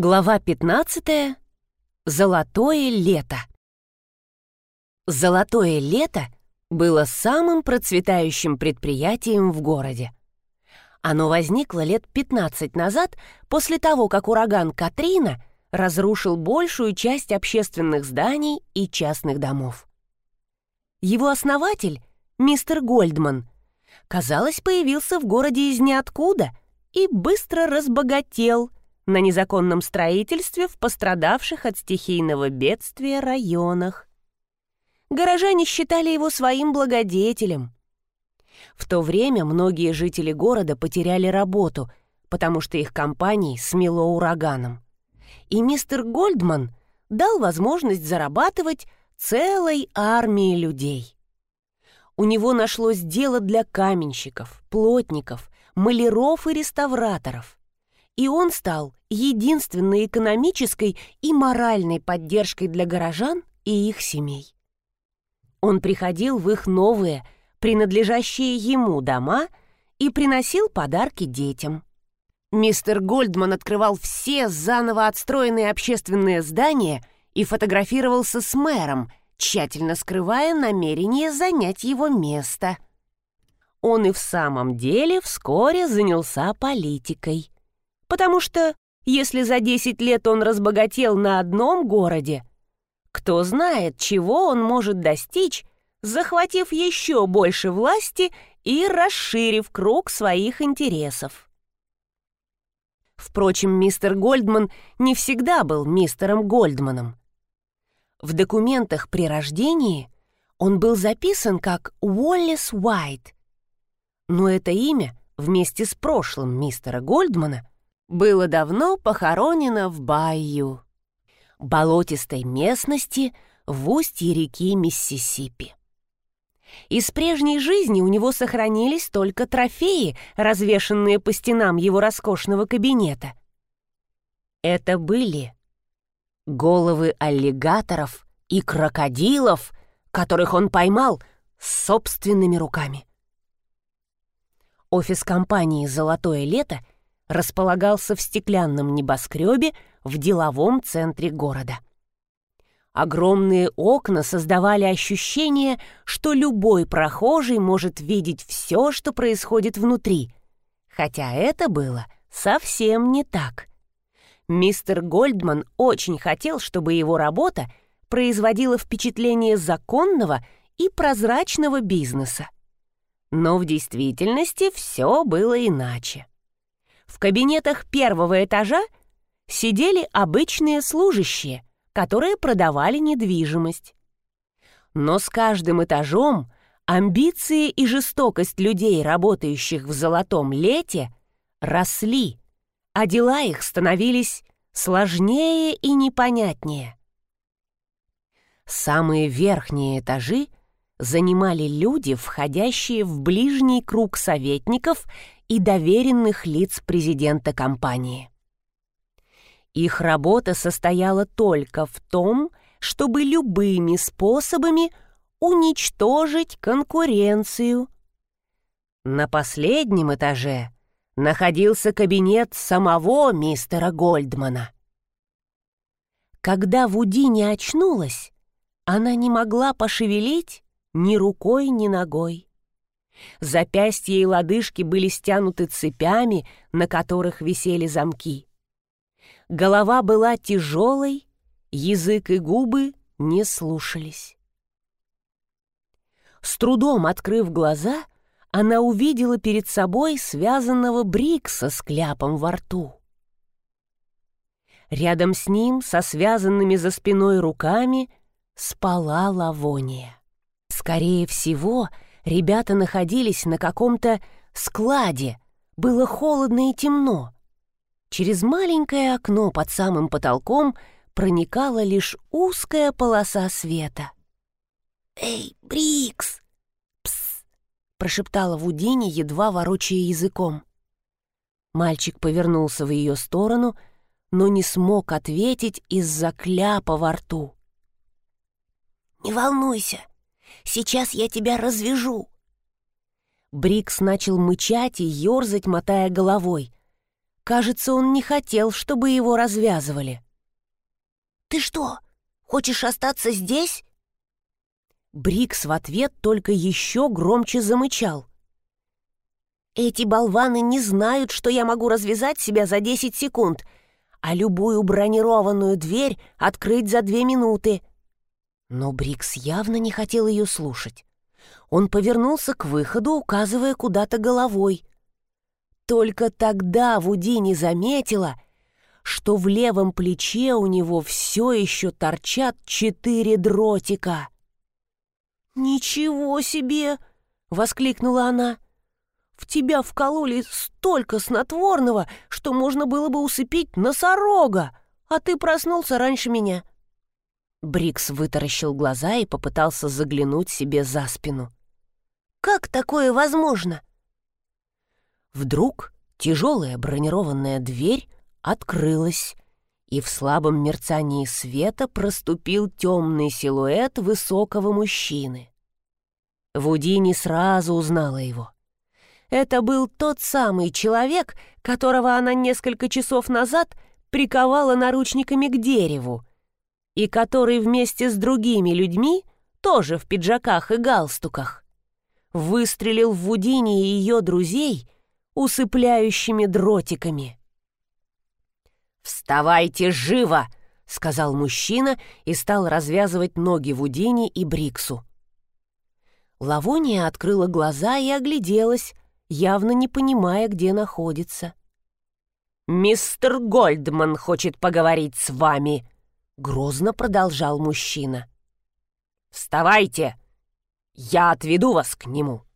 Глава 15. Золотое лето. Золотое лето было самым процветающим предприятием в городе. Оно возникло лет 15 назад после того, как ураган Катрина разрушил большую часть общественных зданий и частных домов. Его основатель, мистер Гольдман, казалось, появился в городе из ниоткуда и быстро разбогател – на незаконном строительстве в пострадавших от стихийного бедствия районах. Горожане считали его своим благодетелем. В то время многие жители города потеряли работу, потому что их компании смело ураганом. И мистер Гольдман дал возможность зарабатывать целой армии людей. У него нашлось дело для каменщиков, плотников, маляров и реставраторов и он стал единственной экономической и моральной поддержкой для горожан и их семей. Он приходил в их новые, принадлежащие ему дома и приносил подарки детям. Мистер Гольдман открывал все заново отстроенные общественные здания и фотографировался с мэром, тщательно скрывая намерение занять его место. Он и в самом деле вскоре занялся политикой потому что если за 10 лет он разбогател на одном городе, кто знает, чего он может достичь, захватив еще больше власти и расширив круг своих интересов. Впрочем, мистер Гольдман не всегда был мистером Гольдманом. В документах при рождении он был записан как Уоллес Уайт, но это имя вместе с прошлым мистера Гольдмана было давно похоронено в Байю, болотистой местности в устье реки Миссисипи. Из прежней жизни у него сохранились только трофеи, развешанные по стенам его роскошного кабинета. Это были головы аллигаторов и крокодилов, которых он поймал собственными руками. Офис компании «Золотое лето» — располагался в стеклянном небоскребе в деловом центре города. Огромные окна создавали ощущение, что любой прохожий может видеть все, что происходит внутри, хотя это было совсем не так. Мистер Гольдман очень хотел, чтобы его работа производила впечатление законного и прозрачного бизнеса. Но в действительности все было иначе. В кабинетах первого этажа сидели обычные служащие, которые продавали недвижимость. Но с каждым этажом амбиции и жестокость людей, работающих в золотом лете, росли, а дела их становились сложнее и непонятнее. Самые верхние этажи занимали люди, входящие в ближний круг советников и доверенных лиц президента компании. Их работа состояла только в том, чтобы любыми способами уничтожить конкуренцию. На последнем этаже находился кабинет самого мистера Гольдмана. Когда Вуди не очнулась, она не могла пошевелить ни рукой, ни ногой. Запястья и лодыжки были стянуты цепями, на которых висели замки. Голова была тяжелой, язык и губы не слушались. С трудом открыв глаза, она увидела перед собой связанного Брикса с кляпом во рту. Рядом с ним, со связанными за спиной руками, спала Лавония. Скорее всего, Ребята находились на каком-то складе. Было холодно и темно. Через маленькое окно под самым потолком проникала лишь узкая полоса света. «Эй, Брикс!» «Пс!» — прошептала Вудини, едва ворочая языком. Мальчик повернулся в ее сторону, но не смог ответить из-за кляпа во рту. «Не волнуйся, Сейчас я тебя развяжу!» Брикс начал мычать и ерзать, мотая головой. Кажется, он не хотел, чтобы его развязывали. «Ты что, хочешь остаться здесь?» Брикс в ответ только еще громче замычал. «Эти болваны не знают, что я могу развязать себя за 10 секунд, а любую бронированную дверь открыть за две минуты». Но Брикс явно не хотел ее слушать. Он повернулся к выходу, указывая куда-то головой. Только тогда Вудини заметила, что в левом плече у него все еще торчат четыре дротика. «Ничего себе!» — воскликнула она. «В тебя вкололи столько снотворного, что можно было бы усыпить носорога, а ты проснулся раньше меня». Брикс вытаращил глаза и попытался заглянуть себе за спину. «Как такое возможно?» Вдруг тяжелая бронированная дверь открылась, и в слабом мерцании света проступил темный силуэт высокого мужчины. Вудини сразу узнала его. Это был тот самый человек, которого она несколько часов назад приковала наручниками к дереву, и который вместе с другими людьми, тоже в пиджаках и галстуках, выстрелил в Вудини и ее друзей усыпляющими дротиками. «Вставайте живо!» — сказал мужчина и стал развязывать ноги Вудини и Бриксу. Лавония открыла глаза и огляделась, явно не понимая, где находится. «Мистер Гольдман хочет поговорить с вами», — грозно продолжал мужчина. «Вставайте! Я отведу вас к нему».